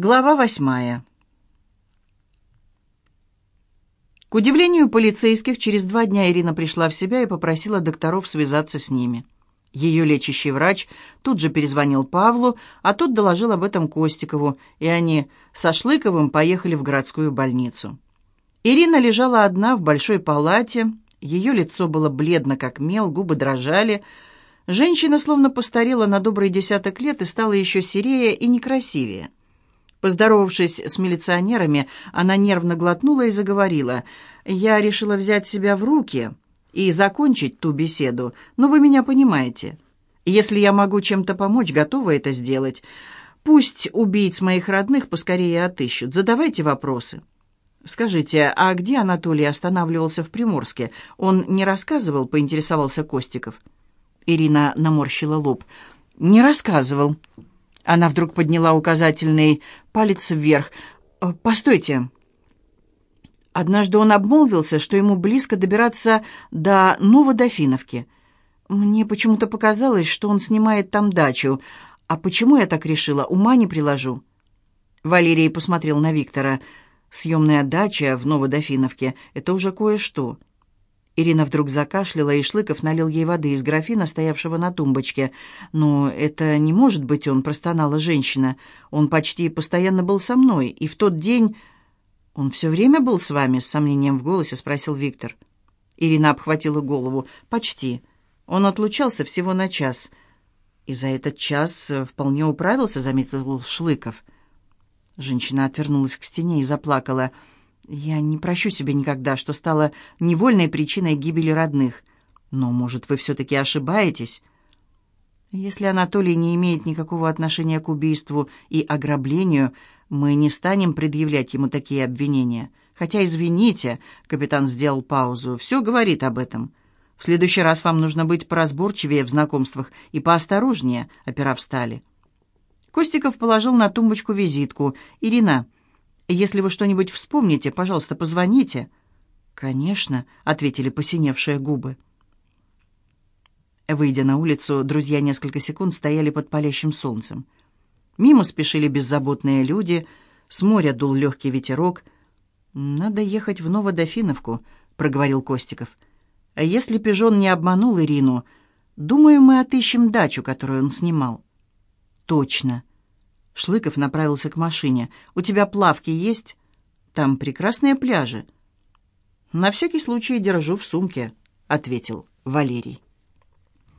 Глава восьмая. К удивлению полицейских, через два дня Ирина пришла в себя и попросила докторов связаться с ними. Ее лечащий врач тут же перезвонил Павлу, а тот доложил об этом Костикову, и они со Шлыковым поехали в городскую больницу. Ирина лежала одна в большой палате, ее лицо было бледно, как мел, губы дрожали. Женщина словно постарела на добрый десяток лет и стала еще серее и некрасивее. Поздоровавшись с милиционерами, она нервно глотнула и заговорила. «Я решила взять себя в руки и закончить ту беседу, но вы меня понимаете. Если я могу чем-то помочь, готова это сделать. Пусть убийц моих родных поскорее отыщут. Задавайте вопросы». «Скажите, а где Анатолий останавливался в Приморске? Он не рассказывал?» — поинтересовался Костиков. Ирина наморщила лоб. «Не рассказывал». Она вдруг подняла указательный палец вверх. «Э, «Постойте». Однажды он обмолвился, что ему близко добираться до Новодофиновки. Мне почему-то показалось, что он снимает там дачу. А почему я так решила, ума не приложу. Валерий посмотрел на Виктора. «Съемная дача в Новодофиновке — это уже кое-что». Ирина вдруг закашляла, и Шлыков налил ей воды из графина, стоявшего на тумбочке. «Но это не может быть он», — простонала женщина. «Он почти постоянно был со мной, и в тот день...» «Он все время был с вами?» — с сомнением в голосе спросил Виктор. Ирина обхватила голову. «Почти. Он отлучался всего на час». «И за этот час вполне управился», — заметил Шлыков. Женщина отвернулась к стене и заплакала. «Почти». Я не прощу себе никогда, что стало невольной причиной гибели родных. Но, может, вы все-таки ошибаетесь? Если Анатолий не имеет никакого отношения к убийству и ограблению, мы не станем предъявлять ему такие обвинения. Хотя, извините, капитан сделал паузу, все говорит об этом. В следующий раз вам нужно быть поразборчивее в знакомствах и поосторожнее, опера встали. Костиков положил на тумбочку визитку. «Ирина, если вы что-нибудь вспомните, пожалуйста, позвоните». «Конечно», — ответили посиневшие губы. Выйдя на улицу, друзья несколько секунд стояли под палящим солнцем. Мимо спешили беззаботные люди, с моря дул легкий ветерок. «Надо ехать в Новодофиновку», — проговорил Костиков. «А если пижон не обманул Ирину, думаю, мы отыщем дачу, которую он снимал». «Точно», Шлыков направился к машине. «У тебя плавки есть? Там прекрасные пляжи». «На всякий случай держу в сумке», — ответил Валерий.